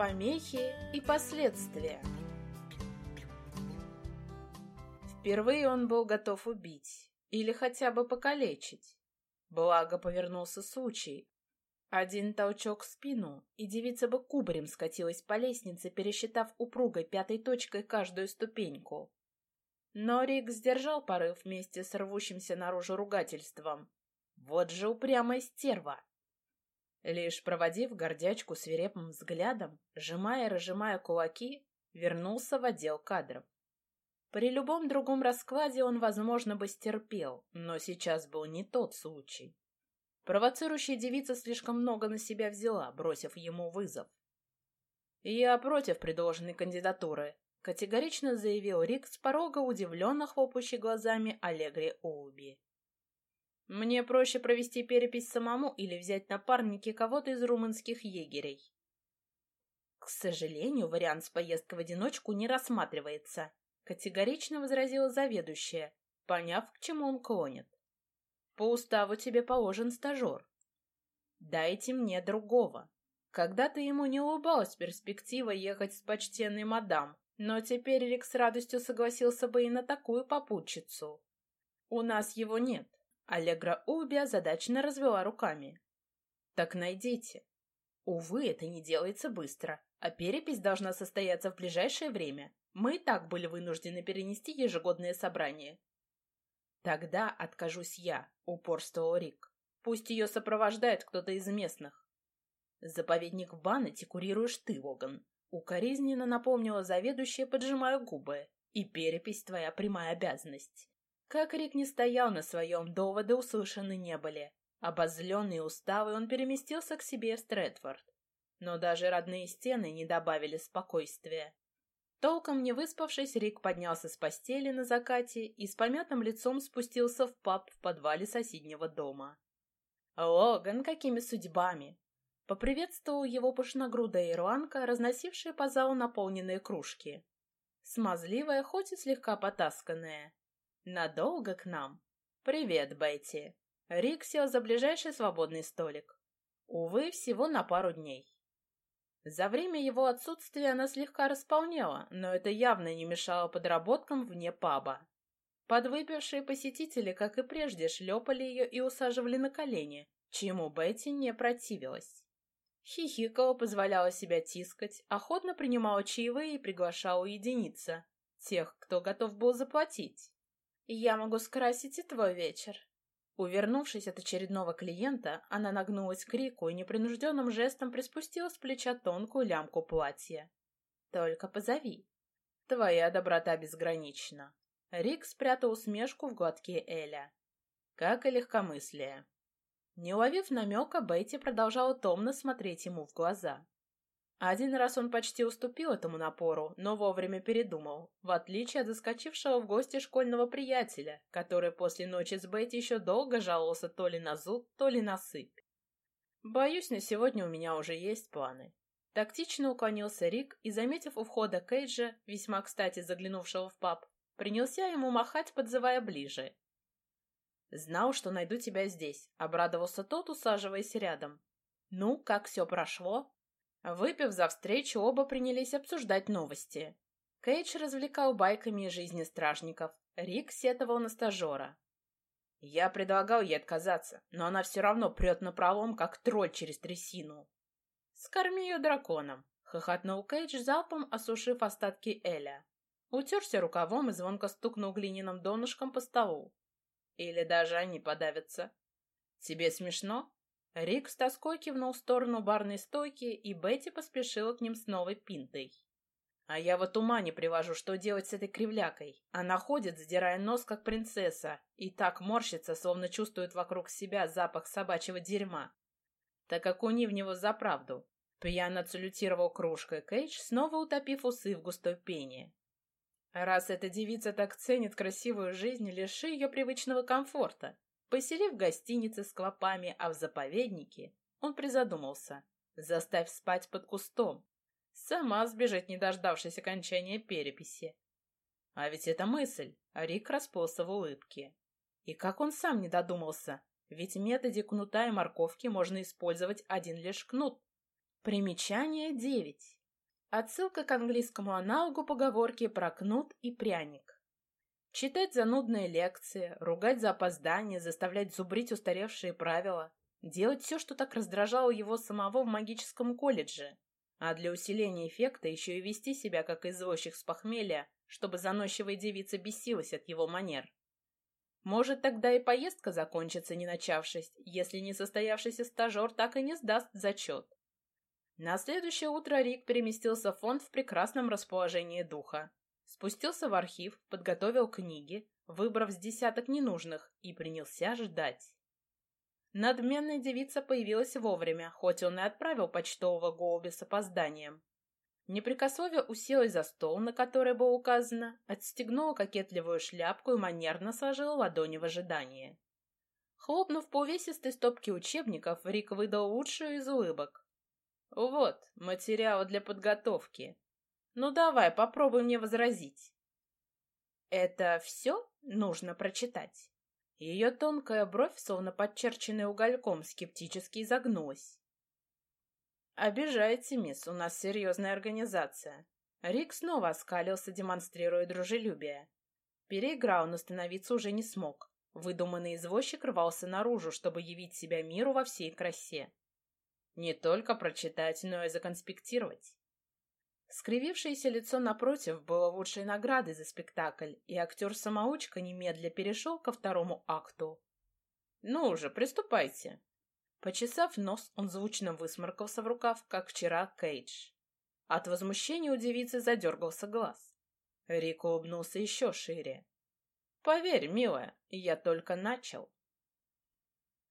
Помехи и последствия. Впервые он был готов убить или хотя бы покалечить. Благо повернулся случай. Один толчок в спину, и девица бы кубарем скатилась по лестнице, пересчитав упругой пятой точкой каждую ступеньку. Но Рик сдержал порыв вместе с рвущимся наружу ругательством. Вот же упрямая стерва! Лишь проводив гордячку свирепым взглядом, сжимая и разжимая кулаки, вернулся в отдел кадров. При любом другом раскладе он, возможно, бы стерпел, но сейчас был не тот случай. Провоцирующая девица слишком много на себя взяла, бросив ему вызов. «Я против предложенной кандидатуры», — категорично заявил Рик с порога, удивленно хлопающий глазами Аллегри Оуби. Мне проще провести перепись самому или взять напарники кого-то из румынских егерей. К сожалению, вариант с поездкой в одиночку не рассматривается, категорично возразила заведующая, поняв, к чему он клонит. По уставу тебе положен стажер. Дайте мне другого. Когда-то ему не улыбалась перспектива ехать с почтенной мадам, но теперь Рик с радостью согласился бы и на такую попутчицу. У нас его нет. Аллегра Уби озадаченно развела руками. «Так найдите». Увы, это не делается быстро, а перепись должна состояться в ближайшее время. Мы и так были вынуждены перенести ежегодное собрание. Тогда откажусь я, упорствовал Рик. Пусть ее сопровождает кто-то из местных. Заповедник в Баннете курируешь ты, Логан. Укоризненно напомнила заведующая, поджимая губы. И перепись твоя прямая обязанность. Как Рик не стоял на своем, доводы услышаны не были. Обозленный и усталый, он переместился к себе в Стрэдфорд. Но даже родные стены не добавили спокойствия. Толком не выспавшись, Рик поднялся с постели на закате и с помятым лицом спустился в паб в подвале соседнего дома. «Логан, какими судьбами!» Поприветствовал его пышногрудая ирландка, разносившая по залу наполненные кружки. Смазливая, хоть и слегка потасканная. Надолго к нам? Привет, Бетти. Рик сел за ближайший свободный столик. Увы, всего на пару дней. За время его отсутствия она слегка располнела, но это явно не мешало подработкам вне паба. Подвыпившие посетители, как и прежде, шлепали ее и усаживали на колени, чему Бетти не противилась. Хихикала, позволяла себя тискать, охотно принимала чаевые и приглашала уединиться. Тех, кто готов был заплатить. «Я могу скрасить и твой вечер». Увернувшись от очередного клиента, она нагнулась к Рику и непринужденным жестом приспустила с плеча тонкую лямку платья. «Только позови. Твоя доброта безгранична». Рик спрятал усмешку в глотке Эля. Как и легкомыслие. Не уловив намека, Бетти продолжала томно смотреть ему в глаза. Один раз он почти уступил этому напору, но вовремя передумал, в отличие от заскочившего в гости школьного приятеля, который после ночи с Бетти еще долго жаловался то ли на зуб, то ли на сыпь. «Боюсь, на сегодня у меня уже есть планы». Тактично уклонился Рик и, заметив у входа Кейджа, весьма кстати заглянувшего в паб, принялся ему махать, подзывая ближе. «Знал, что найду тебя здесь», — обрадовался тот, усаживаясь рядом. «Ну, как все прошло?» Выпив за встречу, оба принялись обсуждать новости. Кейдж развлекал байками из жизни стражников, Рик сетовал на стажера. Я предлагал ей отказаться, но она все равно прет на пролом, как тролль через трясину. «Скорми ее драконом», — хохотнул Кейдж, залпом осушив остатки Эля. Утерся рукавом и звонко стукнул глиняным донышком по столу. Или даже они подавятся. «Тебе смешно?» Рик с тоской кивнул в сторону барной стойки, и Бетти поспешила к ним с новой пинтой. А я вот ума не привожу, что делать с этой кривлякой. Она ходит, задирая нос, как принцесса, и так морщится, словно чувствует вокруг себя запах собачьего дерьма. Так как уни в него за правду. Пьяно салютировал кружкой Кейдж, снова утопив усы в густой пене. Раз эта девица так ценит красивую жизнь, лиши ее привычного комфорта. Поселив в гостинице с клопами, а в заповеднике, он призадумался. Заставь спать под кустом. Сама сбежать, не дождавшись окончания переписи. А ведь это мысль, Рик расплылся в улыбке. И как он сам не додумался, ведь методе кнута и морковки можно использовать один лишь кнут. Примечание девять. Отсылка к английскому аналогу поговорки про кнут и пряник. Читать занудные лекции, ругать за опоздание, заставлять зубрить устаревшие правила. Делать все, что так раздражало его самого в магическом колледже. А для усиления эффекта еще и вести себя, как извозчик с похмелья, чтобы заносчивая девица бесилась от его манер. Может, тогда и поездка закончится, не начавшись, если несостоявшийся стажер так и не сдаст зачет. На следующее утро Рик переместился в фонд в прекрасном расположении духа. Спустился в архив, подготовил книги, выбрав с десяток ненужных, и принялся ждать. Надменная девица появилась вовремя, хоть он и отправил почтового голубя с опозданием. Непрекословие уселась за стол, на который было указано, отстегнула кокетливую шляпку и манерно сложила ладони в ожидании. Хлопнув по увесистой стопке учебников, Рик выдал лучшую из улыбок. «Вот, материал для подготовки. Ну давай, попробуй мне возразить». «Это все нужно прочитать?» Ее тонкая бровь, словно подчерченная угольком, скептически изогнулась. «Обижаете, мисс, у нас серьезная организация». Рик снова оскалился, демонстрируя дружелюбие. Переиграл, но становиться уже не смог. Выдуманный извозчик рвался наружу, чтобы явить себя миру во всей красе. Не только прочитать, но и законспектировать. Скривившееся лицо напротив было лучшей наградой за спектакль, и актер-самоучка немедля перешел ко второму акту. «Ну уже, приступайте!» Почесав нос, он звучно высморкался в рукав, как вчера Кейдж. От возмущения у девицы задергался глаз. Рик улыбнулся еще шире. «Поверь, милая, я только начал».